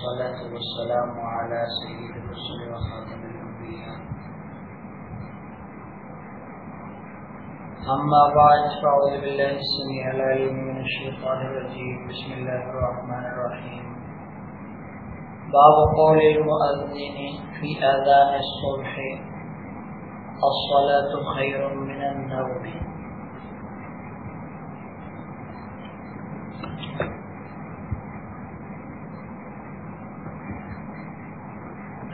والصلاة والسلام على سيد الرسل وخاتم الأنبياء. أما بعد، فأعوذ بالله السميع العليم من الشيطان الرجيم. بسم الله الرحمن الرحيم. باب قول المؤذن في آذان الصبح، الصلاة خير من النوم.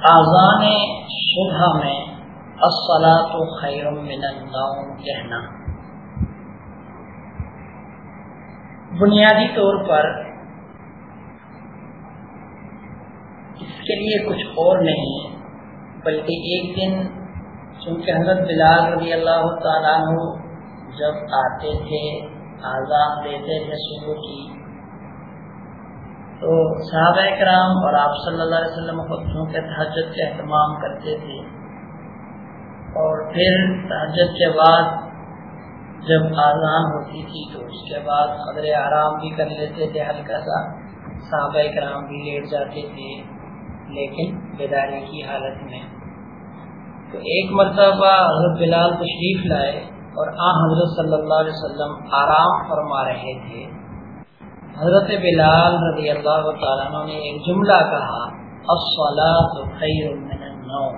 آزان صبح میں السلاۃ خیر من النوم کہنا۔ بنیادی طور پر اس کے لیے کچھ اور نہیں، بلکہ ایک دن، چونکہ حضرت بلال رضی اللہ تعالیٰ جب آتے تھے آزان دیتے تھے صبح کی تو صحابہ کرام اور آپ صلی اللہ علیہ وسلم خطوں کے تحجد کا اہتمام کرتے تھے۔ اور پھر تحجد کے بعد جب آزان ہوتی تھی تو اس کے بعد قدر آرام بھی کر لیتے تھے، ہلکا سا۔ صحابہ کرام بھی لیٹ جاتے تھے، لیکن بیداری کی حالت میں۔ تو ایک مرتبہ حضرت بلال تشریف لائے اور آ حضرت صلی اللہ علیہ وسلم آرام فرما رہے تھے۔ حضرت بلال رضی اللہ تعالیٰ نے ایک جملہ کہا خیر من النوم.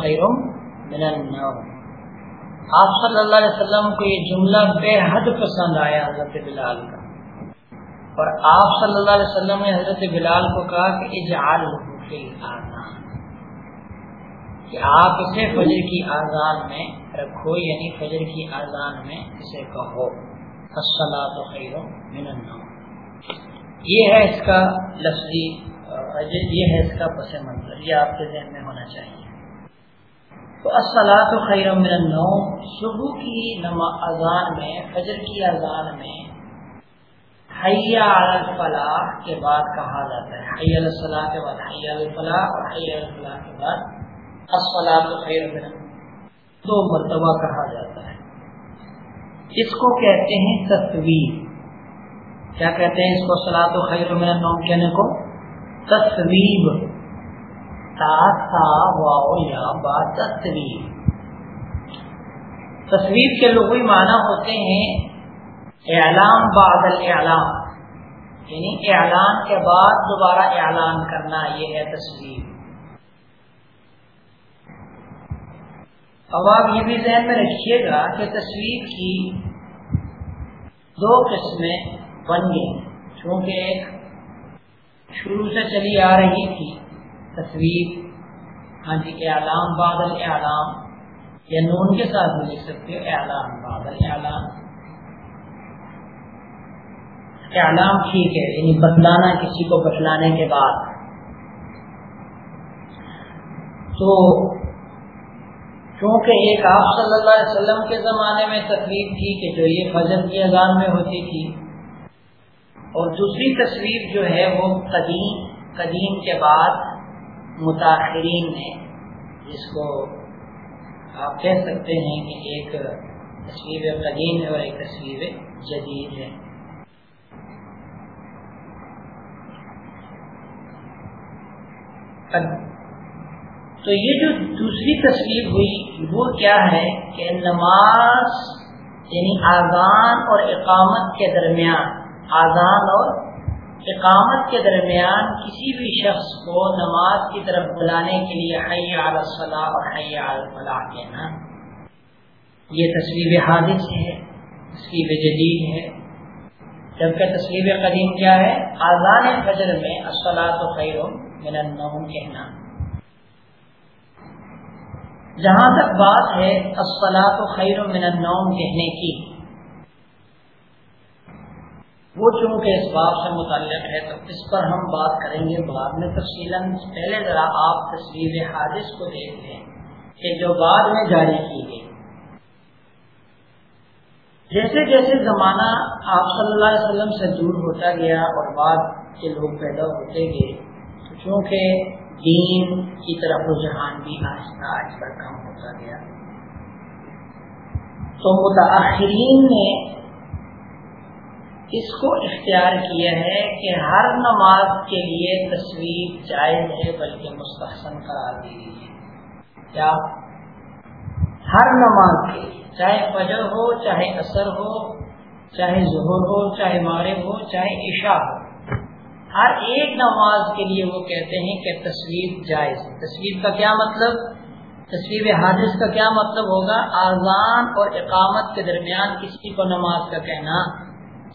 خیر من النوم. آپ صلی اللہ علیہ وسلم کو یہ جملہ بے حد پسند آیا حضرت بلال کا۔ اور آپ صلی اللہ علیہ وسلم نے حضرت بلال کو کہا کہ اجعل فی آزان کہ آپ اسے فجر کی آزان میں رکھو یعنی فجر کی آزان میں اسے کہو۔ خیر من النوم. یہ ہے اس کا لفظی، یہ ہے اس کا پس منظر، یہ آپ کے ذہن میں ہونا چاہیے۔ تو السلاۃ خیر من النوم، صبح کی اذان میں، فجر کی اذان میں حیا الفلاح کے بعد کہا جاتا ہے۔ حیا الصلاح کے بعد حیا الفلاح اور حیا الفلاح کے بعد السلاۃ خیر من دو مرتبہ کہا جاتا ہے۔ اس کو کہتے ہیں تصویر کیا کہتے ہیں اس کو؟ سلاد و خیر میں نوم کہنے کو؟ تصویر تصویر تصویر کے لغوی معنی ہوتے ہیں اعلام بعد الاعلام یعنی اعلان کے بعد دوبارہ اعلان کرنا، یہ ہے تصویر اب آپ یہ بھی ذہن میں رکھیے گا کہ تصویر کی دو قسمیں بن گئی چونکہ ایک شروع سے چلی آ رہی تھی تصویر ہاں جی اعلام بادل اعلام یا نون کے ساتھ بھی لکھ سکتے ہو اعلام بادل اعلام اعلام ٹھیک ہے یعنی بتلانا کسی کو، بتلانے کے بعد۔ تو کیونکہ ایک آپ صلی اللہ علیہ وسلم کے زمانے میں تصویر تھی کہ جو یہ فجر کی اذان میں ہوتی تھی، اور دوسری تصویر جو ہے وہ قدیم قدیم کے بعد متاثرین نے، جس کو آپ کہہ سکتے ہیں کہ ایک تصویر قدیم ہے اور ایک تصویر جدید ہے۔ تو یہ جو دوسری تصویر ہوئی وہ کیا ہے کہ نماز یعنی آزان اور اقامت کے درمیان آزان اور اقامت کے درمیان کسی بھی شخص کو نماز کی طرف بلانے کے لیے حی الصلاح اور حی الفلاح کہنا، یہ تصویر حادث ہے، تصویر جدید ہے۔ جبکہ تصویر قدیم کیا ہے؟ آزان فجر میں الصلاح و خیر من النوم کہنا۔ جہاں تک بات ہے و خیر و من النوم کہنے کی۔ وہ چونکہ اس باب سے متعلق ہے، تو اس پر ہم بات کریں گے بعد میں تفصیل پہلے ذرا آپ تصویر حادث کو دیکھ لیں کہ جو بعد میں جاری کی گئی۔ جیسے جیسے زمانہ آپ صلی اللہ علیہ وسلم سے دور ہوتا گیا اور بعد کے لوگ پیدا ہوتے گئے، تو چونکہ دین کی طرف رجحان بھی آہستہ آہستہ کم ہوتا گیا۔ تو متاثرین نے اس کو اختیار کیا ہے کہ ہر نماز کے لیے تصویر جائز ہے بلکہ مستحسن قرار دی گئی ہے کیا؟ ہر نماز کے لیے، چاہے فجر ہو، چاہے اثر ہو، چاہے ظہر ہو، چاہے مارب ہو، چاہے عشاء ہو۔ ہر ایک نماز کے لیے وہ کہتے ہیں کہ تصویر جائز تصویر کا کیا مطلب؟ تصویر حادث کا کیا مطلب ہوگا؟ آزان اور اقامت کے درمیان کسی کو نماز کا کہنا۔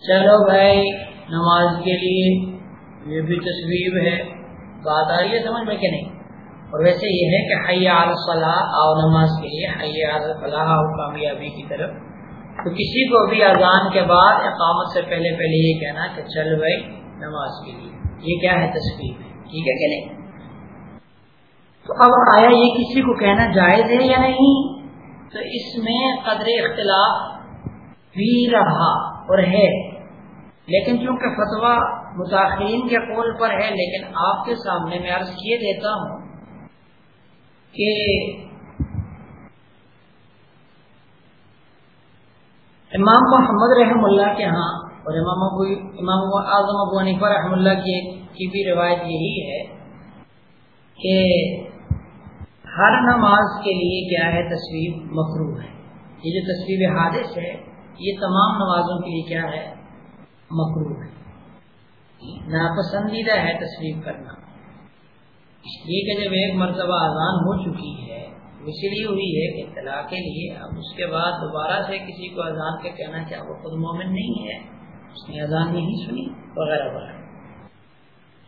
چلو بھائی، نماز کے لیے یہ بھی تصویر ہے۔ بات آ رہی ہے، سمجھ میں کہ نہیں؟ اور ویسے یہ ہے کہ حیا صلاح آؤ نماز کے لیے۔ حیا فلاح آؤ کامیابی کی طرف۔ تو کسی کو بھی اذان کے بعد اقامت سے پہلے پہلے یہ کہنا کہ چل بھائی نماز کے لیے۔ یہ کیا ہے تصویر؟ ٹھیک ہے کہ نہیں تو اب آیا یہ کسی کو کہنا جائز ہے یا نہیں؟ تو اس میں قدر اختلاف بھی رہا اور ہے۔ لیکن چونکہ فتویٰ متاثرین کے قول پر ہے، لیکن آپ کے سامنے میں عرض کیے دیتا ہوں کہ امام محمد رحم اللہ کے ہاں اور امام ابو امام اعظم ابو عنیفہ رحم اللہ کی بھی روایت یہی ہے کہ ہر نماز کے لیے کیا ہے؟ تصویر مخرو ہے۔ یہ جو تصویر حادث ہے، یہ تمام نمازوں کے لیے کیا ہے؟ مخرو ہے۔ ناپسندیدہ ہے تصویر کرنا۔ اس لیے کہ جب ایک مرتبہ اذان ہو چکی ہے اس لیے ہوئی ہے کہ اطلاع کے لیے، اب اس کے بعد دوبارہ سے کسی کو اذان کے کہنا چاہے وہ خود مومن نہیں ہے۔ اس نے اذان نہیں سنی، وغیرہ وغیرہ۔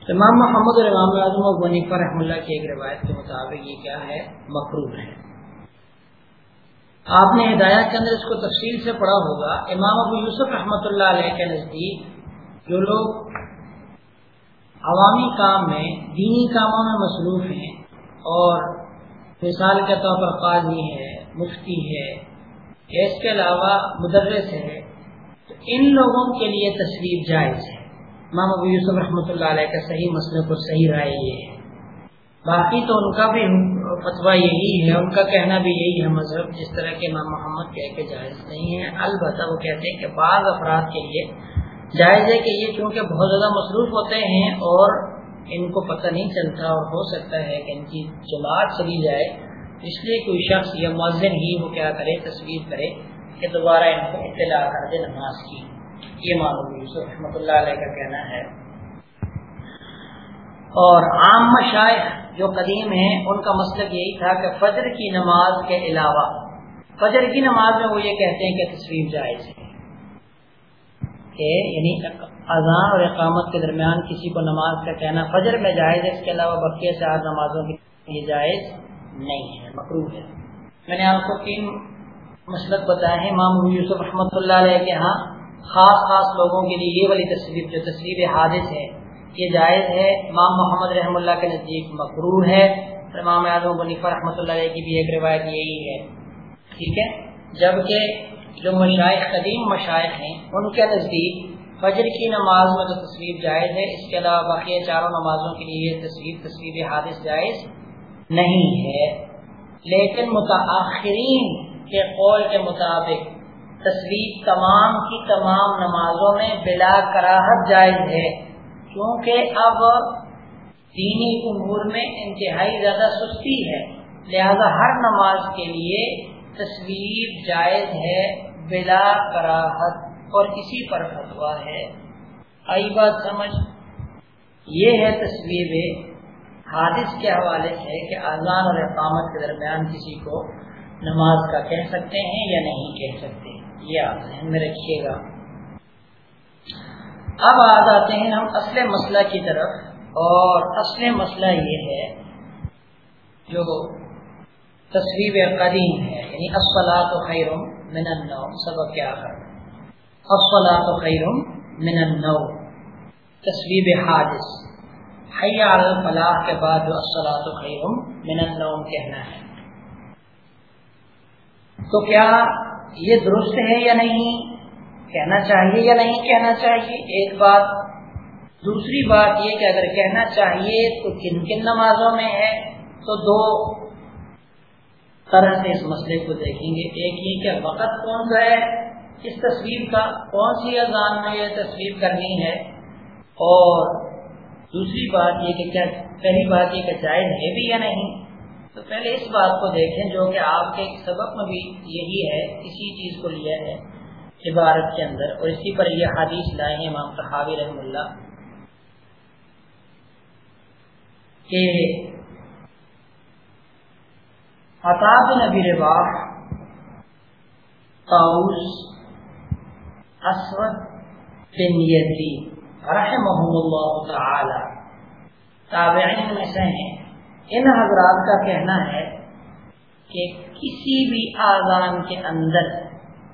امام محمد اور امام اعظم و بنیفا رحم اللہ کی ایک روایت کے مطابق یہ کیا ہے مقروب ہے۔ آپ نے ہدایات کے اندر اس کو تفصیل سے پڑھا ہوگا۔ امام ابو یوسف رحمۃ اللہ علیہ کے نزدیک جو لوگ عوامی کام میں، دینی کاموں میں مصروف ہیں اور مثال کے طور پر قاضی ہے، مفتی ہے، اس کے علاوہ مدرس ہے ان لوگوں کے لیے تصویر جائز ہے۔ امام ابو یوسف رحمۃ اللہ علیہ کا صحیح مسئلے کو صحیح رائے یہ ہے۔ باقی تو ان کا بھی فتویٰ یہی ہے، ان کا کہنا بھی یہی ہے مذہب، جس طرح کے امام محمد کہہ کے جائز نہیں ہے۔ البتہ وہ کہتے ہیں کہ بعض افراد کے لیے جائز ہے کہ یہ چونکہ بہت زیادہ مصروف ہوتے ہیں اور ان کو پتہ نہیں چلتا اور ہو سکتا ہے کہ ان کی جماعت چلی جائے۔ اس لیے کوئی شخص یا مؤذن ہی وہ کیا کرے تصویر کرے۔ کہ دوبارہ ان کو اطلاع کر دے نماز کی۔ یہ معلوم یوسف رحمۃ اللہ علیہ کا کہنا ہے۔ اور عام مشائق جو قدیم ہیں، ان کا مسئلہ یہی تھا کہ فجر کی نماز کے علاوہ، فجر کی نماز میں وہ یہ کہتے ہیں کہ تصویر جائز ہے۔ کہ یعنی اذان اور اقامت کے درمیان کسی کو نماز کا کہنا فجر میں جائز ہے، اس کے علاوہ بقیہ چار نمازوں کے لیے جائز نہیں ہے مقروب ہے۔ میں نے آپ کو تین مسلط بتایا ہے امام یوسف رحمۃ اللہ علیہ کے ہاں خاص خاص لوگوں کے لیے یہ والی تصویر، جو تصویر حادث ہے، یہ جائز ہے۔ امام محمد رحم اللہ کے نزدیک مقرور ہے۔ امام اعظم منیفا رحمۃ اللہ علیہ کی بھی ایک روایت یہی ہے۔ ٹھیک ہے؟ جبکہ جو مشائق قدیم مشائق ہیں، ان کے نزدیک فجر کی نماز میں تو تصویر جائز ہے، اس کے علاوہ باقی چاروں نمازوں کے لیے یہ تصویر تصویر حادث جائز نہیں ہے۔ لیکن متاثرین کے قول کے مطابق تصویر تمام کی تمام نمازوں میں بلا کراہت جائز ہے، کیونکہ اب دینی امور میں انتہائی زیادہ سستی ہے۔ لہذا ہر نماز کے لیے تصویر جائز ہے بلا کراہت، اور کسی پر فتوا ہے۔ آئی بات سمجھ؟ یہ ہے تصویر حادث کے حوالے سے کہ اذان اور اقامت کے درمیان کسی کو نماز کا کہہ سکتے ہیں یا نہیں کہہ سکتے؟ یہ آپ ذہن میں رکھیے گا۔ اب آ جاتے ہیں ہم اصل مسئلہ کی طرف۔ اور اصل مسئلہ یہ ہے، جو تصویر قدیم ہے یعنی افسلاۃ و خیرم من النوم، سبق کیا کر افسلاۃ و خیرم من النوم تصویر حادث۔ حیا الفلاح کے بعد جو افسلاۃ و خیرم من النوم کہنا ہے۔ تو کیا یہ درست ہے یا نہیں؟ کہنا چاہیے یا نہیں کہنا چاہیے؟ ایک بات. دوسری بات یہ کہ اگر کہنا چاہیے تو کن کن نمازوں میں ہے؟ تو دو طرح سے اس مسئلے کو دیکھیں گے. ایک یہ کہ وقت کون سا ہے؟ اس تصویر کا. کون سی اذان میں یہ تصویر کرنی ہے؟ اور دوسری بات یہ کہ کیا پہلی بات یہ کہ جائز ہے بھی یا نہیں؟ تو پہلے اس بات کو دیکھیں جو کہ آپ کے سبق میں بھی یہی ہے، اسی چیز کو لیا ہے عبارت کے اندر اور اسی پر یہ حدیث لائے ہیں امام صحابی رحم اللہ کہ عطاب نبی رباح تاؤس اسود بن یزید رحمهم اللہ تعالی، تابعین میں سے ہیں۔ ان حضرات کا کہنا ہے کہ کسی بھی آزان کے اندر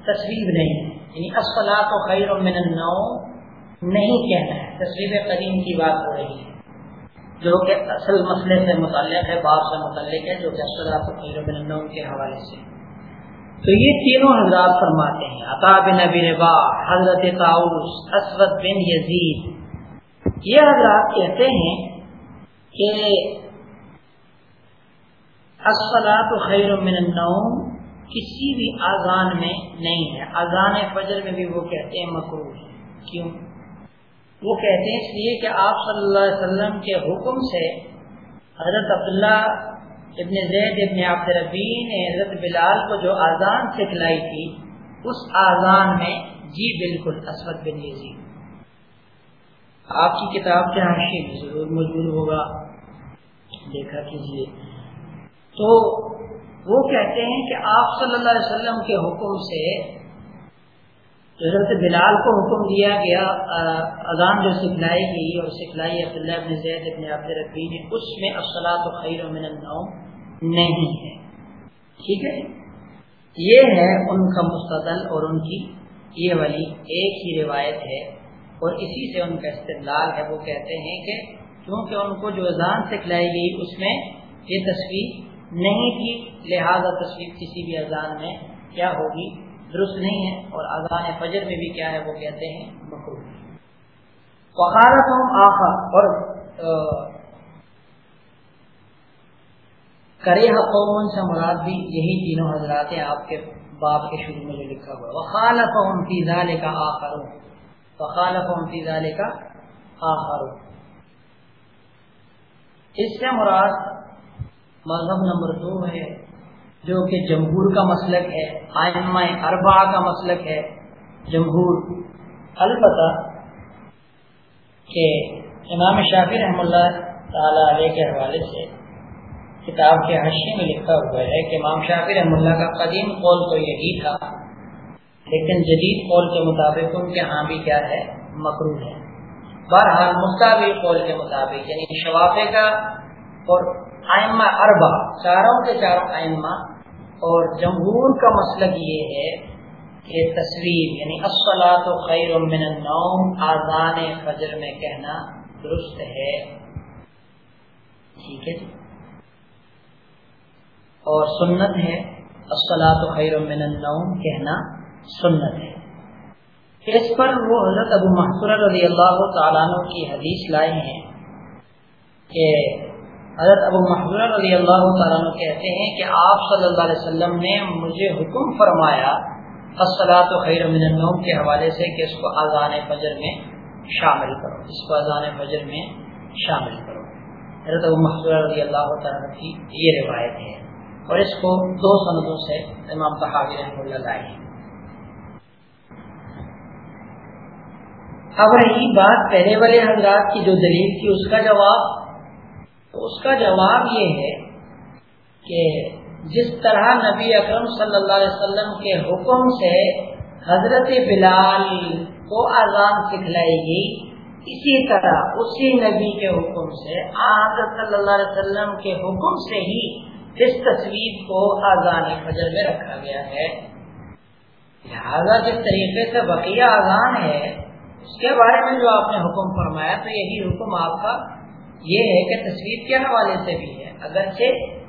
تصویر نہیں ہے یعنی اسفلاط و خیر من النوم نہیں کہنا ہے تصویر قدیم کی بات ہو رہی ہے۔ جو کہ اصل مسئلے سے متعلق ہے باپ سے متعلق ہے، جو کہ اسفلاط و خیر من النوم کے حوالے سے۔ تو یہ تینوں حضرات فرماتے ہیں، عطا بن نبی ربا حضرت تاؤس اسود بن یزید۔ یہ حضرات کہتے ہیں کہ اسفلاط خیر من النوم کسی بھی آزان میں نہیں ہے۔ اذان فجر میں بھی وہ کہتے ہیں مکرو کیوں؟ وہ کہتے ہیں اس لیے کہ آپ صلی اللہ علیہ وسلم کے حکم سے حضرت عبداللہ ابن زید ابن عبد ربی نے حضرت بلال کو جو آزان سکھلائی تھی، اس آزان میں جی بالکل، اسود بن یزید۔ آپ کی کتاب کے ہاں حاشی میں ضرور موجود ہوگا۔ دیکھا کیجیے تو وہ کہتے ہیں کہ آپ صلی اللہ علیہ وسلم کے حکم سے حضرت بلال کو حکم دیا گیا اذان جو سکھلائی گئی اور سکھلائی عبداللہ ابن زید ابن عبد ربی نے، اس میں افسلاط و خیر و من النوم نہیں ہے۔ ٹھیک ہے؟ یہ ہے ان کا مستدل اور ان کی، یہ والی ایک ہی روایت ہے اور اسی سے ان کا استدلال ہے۔ وہ کہتے ہیں کہ کیونکہ ان کو جو اذان سکھلائی گئی، اس میں یہ تصویر نہیں تھی لہذا تصویر کسی بھی اذان میں کیا ہوگی؟ درست نہیں ہے اور اذان فجر میں بھی کیا ہے؟ وہ کہتے ہیں مکرو وقالت ہم آخا اور کرے قومن سے مراد بھی یہی تینوں حضرات ہیں آپ کے باپ کے شروع میں جو لکھا ہوا وخالف ہم فی ذالک آخر۔ وخالف ہم فی ذالک آخر۔ اس سے مراد مذہب نمبر دو ہے، جو کہ جمہور کا مسلک ہے، آئمہ اربا کا مسلک ہے، جمہور البتہ کہ امام شافی رحم اللہ تعالی علیہ کے حوالے سے کتاب کے حشی میں لکھا ہوا ہے کہ امام شافی رحم اللہ کا قدیم قول تو یہی تھا، لیکن جدید قول کے مطابق ان کے ہاں بھی کیا ہے مکرو ہے۔ بہرحال مستقبل قول کے مطابق یعنی شوافے کا اور آئمہ اربا چاروں کے چاروں آئمہ اور جمہور کا مسلک یہ ہے کہ تصویر یعنی اسفلاط خیر من النوم آزان فجر میں کہنا درست ہے۔ ٹھیک ہے جی۔ اور سنت ہے اسفلاط خیر من النوم کہنا سنت ہے۔ اس پر وہ حضرت ابو محسور رضی اللہ تعالیٰ کی حدیث لائے ہیں کہ حضرت ابو محضور رضی اللہ تعالیٰ کہتے ہیں کہ آپ صلی اللہ علیہ وسلم نے مجھے حکم فرمایا و خیر من النوم کے حوالے سے کہ اس کو اذان فجر میں شامل کرو، اس کو اذان فجر میں شامل کرو۔ حضرت ابو محضور رضی اللہ تعالیٰ کی یہ روایت ہے۔ اور اس کو دو سندوں سے امام تحابی رحم اللہ لائے اب رہی بات پہلے والے حضرات کی جو دلیل تھی، اس کا جواب تو اس کا جواب یہ ہے کہ جس طرح نبی اکرم صلی اللہ علیہ وسلم کے حکم سے حضرت بلال کو اذان سکھلائی گئی، اسی طرح اسی نبی کے حکم سے حضرت صلی اللہ علیہ وسلم کے حکم سے ہی اس تصویر کو اذان فجر میں رکھا گیا ہے۔ لہذا جس طریقے سے بقیہ اذان ہے، اس کے بارے میں جو آپ نے حکم فرمایا، تو یہی حکم آپ کا یہ ہے کہ تصویر کے حوالے سے بھی ہے۔ اگرچہ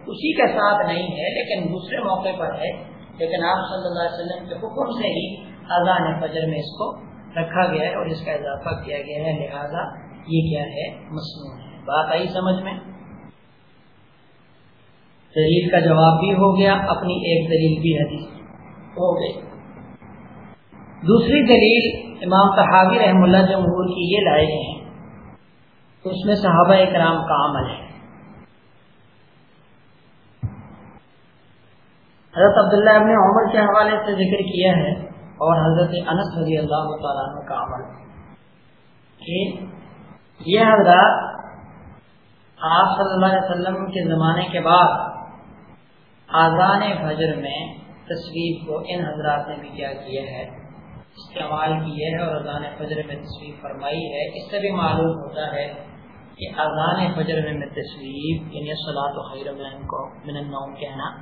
اسی کے ساتھ نہیں ہے، لیکن دوسرے موقع پر ہے۔ لیکن آپ صلی اللہ علیہ وسلم کے حکم سے ہی اذان فجر میں اس کو رکھا گیا ہے اور اس کا اضافہ کیا گیا ہے۔ لہذا یہ کیا ہے؟ مصنوع ہے۔ بات آئی سمجھ میں؟ دلیل کا جواب بھی ہو گیا، اپنی ایک دلیل بھی حدیث ہو گئی۔ دوسری دلیل امام تحاوی رحم اللہ جمہور کی یہ لائے ہیں۔ اس میں صحابہ اکرام کا عمل ہے۔ حضرت عبداللہ ابن عمر کے حوالے سے ذکر کیا ہے اور حضرت انس رضی اللہ تعالیٰ کا عمل کہ یہ حضرات آپ صلی اللہ علیہ وسلم کے زمانے کے بعد آزان فجر میں تصویر کو ان حضرات نے بھی کیا کیا ہے۔ استعمال کی ہے اور اذان فجر میں تصویر فرمائی ہے، اس سے بھی معلوم ہوتا ہے کہ اذان فجر میں میں تصویر یعنی صلاح و خیر من کو من النوم کہنا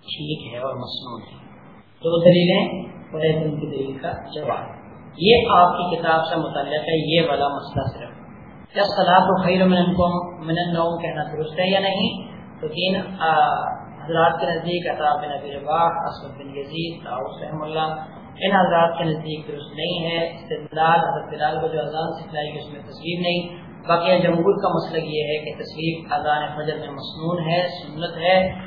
ٹھیک ہے اور مصنوع ہے۔ دو دلیلیں اور ایک ان کی دلیل کا جواب۔ یہ آپ کی کتاب سے متعلق ہے، یہ والا مسئلہ صرف۔ کیا صلاح و خیر من کو من النوم کہنا درست ہے یا نہیں؟ تو تین حضرات کے نزدیک عطا بن نبی رباح اسد بن یزید، داؤد رحم اللہ، ان حضرات کے نزدیک درست نہیں ہے۔ استدلال، حضرت بلال کو جو اذان سکھلائی گئی اس میں تصویر نہیں۔ باقی جمہور کا مسئلہ یہ ہے کہ تصویر اذان فجر میں مصنون ہے، سنت ہے۔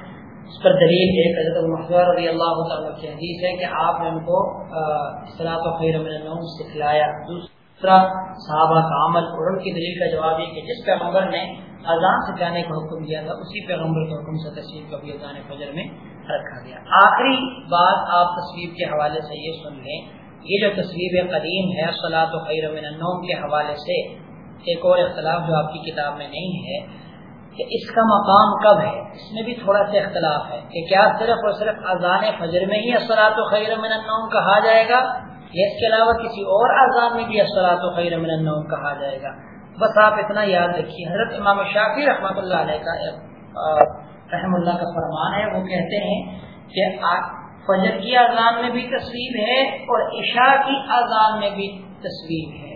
اس پر دلیل ایک حضرت محضور رضی اللہ تعالیٰ کی حدیث ہے کہ آپ نے ان کو اصلاح و خیر من سکھلایا۔ دوسرا، صحابہ کا عمل۔ اور ان کی دلیل کا جواب یہ کہ جس پیغمبر نے اذان سکھانے کا حکم دیا تھا، اسی پیغمبر کے حکم سے تصویر کو بھی اذان فجر میں رکھا گیا۔ آخری بات آپ تصویر کے حوالے سے یہ سن لیں۔ یہ جو تصویر قدیم ہے سلاۃ و خیر من النوم کے حوالے سے ایک اور اختلاف جو آپ کی کتاب میں نہیں ہے کہ اس کا مقام کب ہے، اس میں بھی تھوڑا سا اختلاف ہے کہ کیا صرف اور صرف اذان فجر میں ہی اصلاۃ و خیر من النوم کہا جائے گا، یا اس کے علاوہ کسی اور اذان میں بھی اصلاۃ و خیر من النوم کہا جائے گا؟ بس آپ اتنا یاد رکھیے، حضرت امام شافی رحمۃ اللہ علیہ کا رحم اللہ کا فرمان ہے، وہ کہتے ہیں کہ فجر کی اذان میں بھی تصویر ہے اور عشاء کی اذان میں بھی تصویر ہے۔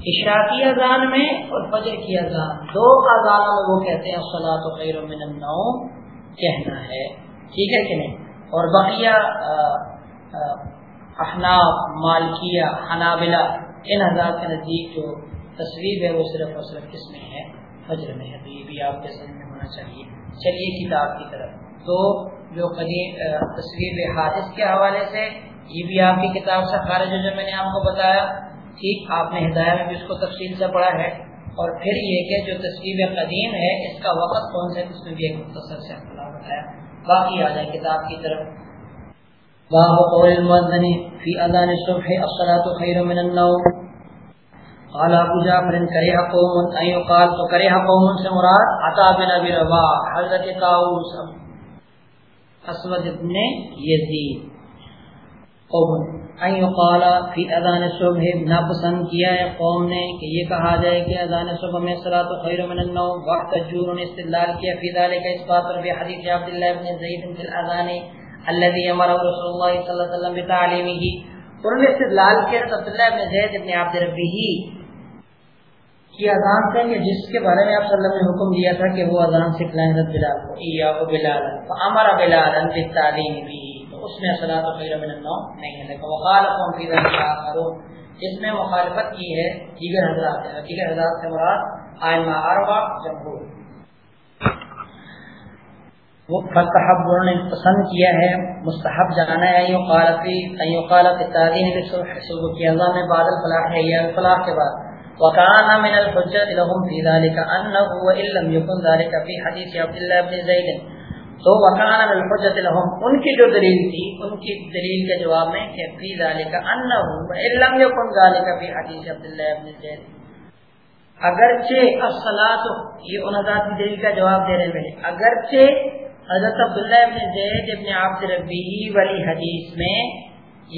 عشاء کی اذان میں اور فجر کی اذان۔ دو اذانوں میں وہ کہتے ہیں صلاح تو خیر من النوم، کہنا ہے۔ ٹھیک ہے کہ نہیں؟ اور بقیہ احناف، مالکیہ، حنابلہ، ان حضرات کے نزدیک جو تصویر ہے، وہ صرف اور صرف کس میں ہے؟ فجر میں ہے۔ تو یہ بھی آپ کے سمجھ میں ہونا چاہیے۔ چلیے کتاب کی طرف۔ تو جو قدیم تصویر حادث کے حوالے سے، یہ بھی آپ کی کتاب سے خارج جو میں نے آپ کو بتایا۔ ٹھیک آپ نے ہدایت میں بھی اس کو تفصیل سے پڑھا ہے اور پھر یہ کہ جو تصویر قدیم ہے، اس کا وقت کون سے اس میں بھی ایک مختصر سے بتایا۔ باقی آ جائے کتاب کی طرف۔ باب قول المؤذن فی اذان الصبح، الصلاة خیر من النوم۔ قال ابو جعفر کرہ قوم ان يقال تو کرہ قوم سے مراد عطا بن ابي رباح، حضرت طاووس اسود ابن یزید۔ قوم۔ ان اذان الصبح ناپسند کیا ہے قوم نے کہ یہ کہا جائے کہ اذان صبح میں صلاه خیر من النوم، وقت جور نے استدلال کیا فی ذلك اثبات ربی حدیث عبد الله بن زید في الاذان الذي امر رسول الله صلی اللہ علیہ وسلم بتعلیمه. انہوں نے استدلال کیا عبداللہ ابن زید ابن عبد ربی کی اذان سے کہ جس کے بارے میں آپ صلی اللہ علیہ وسلم نے حکم دیا تھا کہ وہ اذان سکھلائیں حضرت بلال کو ایا و بلال، فامر بلال بالتعلیم بھی تو اس میں صلاۃ خیر من النوم نہیں ہے لیکن فی ذلك میں مخالفت کی ہے، دیگر حضرات دیگر حضرات سے مراد ائمہ جمہور۔ وہ نے پسند کیا ہے۔ مستحب جانا ہے، ایو قالفی قالف کی میں بعد الفلاح ہے، یا الفلاح کے بعد۔ وكان من الحجة لهم في ذلك أنه وإن لم يكن ذلك في حديث عبد الله بن زيد تو وكان من الحجة لهم ان کی جو دلیل تھی، ان کی دلیل کے جواب میں کہ فی ذلك أنه وإن لم يكن ذلك في حديث عبد الله بن اگرچہ الصلاة، یہ ان حضرات کی دلیل کا جواب دے رہے ہیں اگرچہ حضرت عبداللہ ابن زید ابن عبد ربی والی حدیث میں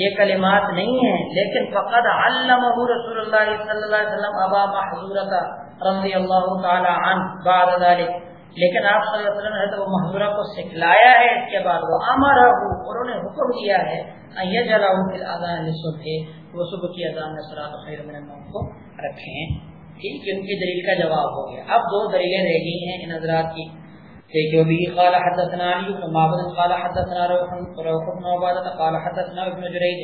یہ کلمات نہیں ہیں، لیکن فقط علمہ رسول اللہ صلی اللہ علیہ وسلم ابا محضورت رضی اللہ تعالی عنہ بعد ذلك لیکن آپ صلی اللہ علیہ وسلم نے تو محضورہ کو سکھلایا ہے اس کے بعد وہ امرہ اور انہیں حکم دیا ہے، ان یجلہ وہ صبح کی اذان میں صلاۃ خیر من کو رکھیں ٹھیک ان کی دلیل کا جواب ہو گیا۔ اب دو دلیلیں رہ گئی ہیں ان حضرات کی۔ جو بھی قال حدثنا علی بن معبد، قال حدثنا روح روح بن عبادة قال حدثنا ابن جريج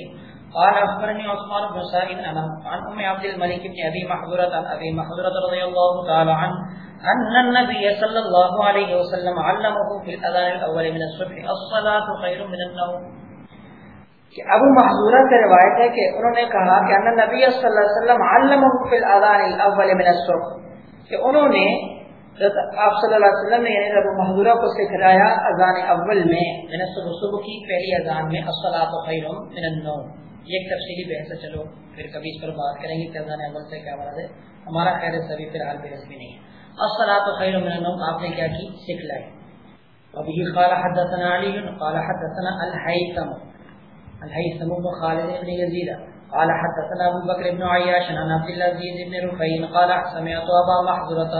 قال اخبرني عثمان بن سائن عن ام عبد الملك بن ابي محذورة، عن ابي محذورة رضي الله تعالى عنه ان النبي صلى الله عليه وسلم علمه في الاذان الاول من الصبح، الصلاة خير من النوم. کہ ابو محضورہ سے روایت ہے کہ انہوں نے کہا کہ ان نبی صلی اللہ علیہ وسلم علمہ فی الاذان الاول من الصبح. کہ انہوں نے آپ صلی اللہ علیہ وسلم نے یعنی ابو محضورہ کو سکھلایا اذان اول میں یعنی صبح صبح کی پہلی اذان میں الصلاۃ خیر من النوم. یہ ایک تفصیلی بحث ہے، چلو پھر کبھی اس پر بات کریں گے کہ اذان اول سے کیا مراد ہے. ہمارا خیر سبھی فی الحال بحث بھی نہیں ہے۔ الصلاۃ خیر من النوم. آپ نے کیا کی؟ سکھلائی. وبه قال حدثنا علي قال حدثنا الهيثم الهيثم بن خالد بن يزيد قال حدثنا ابو بكر بن عياش عن عبد العزيز بن رفيع قال سمعت ابا محذورة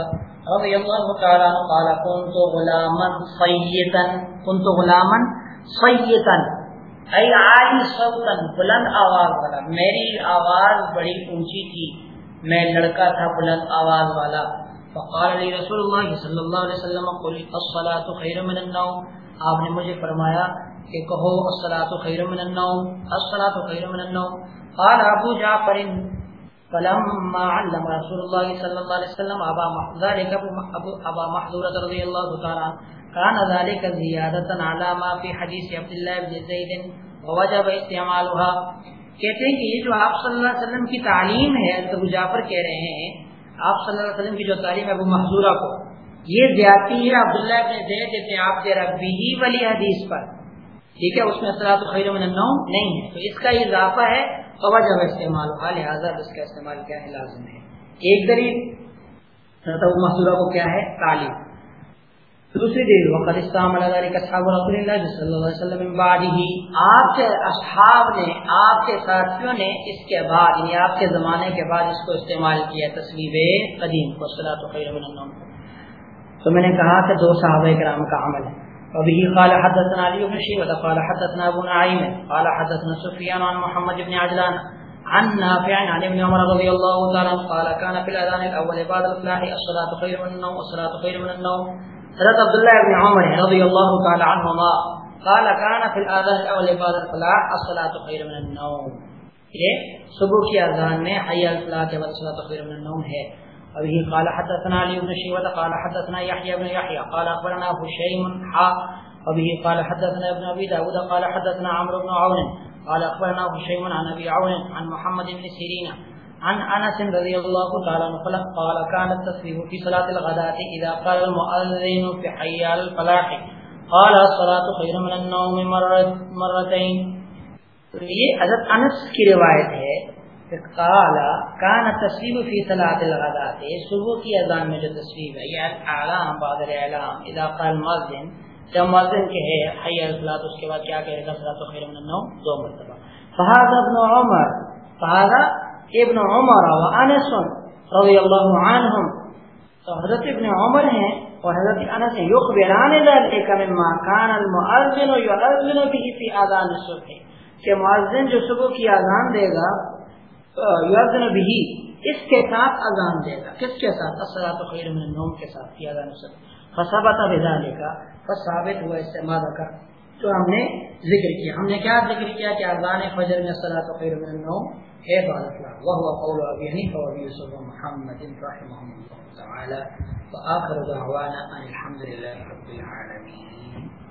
رضي الله تعالى عنه قال، كنت غلاما صيتا كنت غلاما صيتا اي عالي صوتا. بلند آواز والا. میری آواز بڑی اونچی تھی. میں لڑکا تھا، بلند آواز والا. فقال لي رسول الله صلى الله عليه وسلم، قل الصلاه خير من النوم. آپ نے مجھے فرمایا کہ کہو الصلاه خير من النوم الصلاه خير من النوم. قال ابو جعفر، فلما علم رسول الله صلى الله عليه وسلم، ابا ذلك ابو ابا محذورة رضي الله تعالى كان ذلك زيادة على ما في حديث عبد الله بن زيد ووجب استعمالها. کہتے ہیں کہ یہ جو آپ صلی اللہ علیہ وسلم کی تعلیم ہے ابو جعفر کہہ رہے ہیں آپ صلی اللہ علیہ وسلم کی جو تعلیم ہے ابو محضورہ کو۔ یہ زیادتی ہے عبداللہ ابن زید ابن آپ کے ربی ولی حدیث پر۔ ٹھیک ہے، اس میں اثرات خیر من النوم نہیں ہے تو اس کا اضافہ ہے توجہ استعمال۔ ہوا لہٰذا اس کا استعمال کیا ہے لازم ہے۔ ایک دلیل ابو محضورہ کو کیا ہے؟ تعلیم۔ دوسری دلیل وقت اسلام علیہ اصحاب رسول اللہ صلی اللہ علیہ وسلم بعد ہی آپ کے اصحاب نے، آپ کے ساتھیوں نے اس کے بعد یعنی آپ کے زمانے کے بعد اس کو استعمال کیا تصویب قدیم کو صلاۃ خیر من النوم تو میں نے کہا کہ دو صحابہ کرام کا عمل ہے. وبه قال حدثنا علي بن شيبة قال حدثنا ابو نعيم قال حدثنا سفيان عن محمد بن عجلان، عن نافع عن ابن عمر رضي الله تعالى قال كان في الاذان الاول بعد الاصلاح الصلاه خير من النوم والصلاه خير من النوم. حضرت عبداللہ ابن عمر رضی اللہ تعالی عنہما قال كان في الاذان الاول بعد الصلاه الصلاه خير من النوم. یہ صبح کی اذان میں حي على الصلاه بعد الصلاه خير من النوم ہے۔ ابھی قال، حدثنا علي بن شيبة قال، حدثنا يحيى بن يحيى قال، اخبرنا هشيم حا ابھی قال، حدثنا ابن ابي داود، قال، حدثنا عمرو بن عون قال، اخبرنا هشيم عن ابي عون، عن محمد بن سيرين عن انس رضی اللہ تعالی عنہ قال كان التصويب في صلاه الغداء اذا قال المؤذن في حي على الفلاح. قال الصلاه خير من النوم مرتين یہ حضرت انس کی روایت ہے قال كان التصويب في صلاه الغداء صبح کی اذان میں جو تصویب ہے یہ یعنی اعلام بعد الاعلام اذا قال المؤذن، جب مؤذن کہے حي على الفلاح اس کے بعد کیا کہے گا؟ الصلاه خير من النوم. دو مرتبہ۔ فهذا ابن عمر فهذا ابن عمر و انس رضی اللہ عنہم۔ تو حضرت ابن عمر ہیں اور حضرت انس ہیں یخبران ذلك مما كان المؤذن يؤذن به في اذان الصبح۔ کہ مؤذن جو صبح کی اذان دے گا، یؤذن به، اس کے ساتھ اذان دے گا۔ کس کے ساتھ؟ الصلاه خیر من النوم کے ساتھ کی اذان الصبح۔ فثبت بذلك فثابت ہوا استعمال کا؟ تو ہم نے ذکر کیا۔ ہم نے کیا ذکر کیا کہ اذان فجر میں الصلاه خیر من النوم ہے بارک اللہ وهو قول ابي حنیفہ و وأبي یوسف محمد رحمہ اللہ تعالی۔ وآخر دعوانا ان الحمد لله رب العالمین۔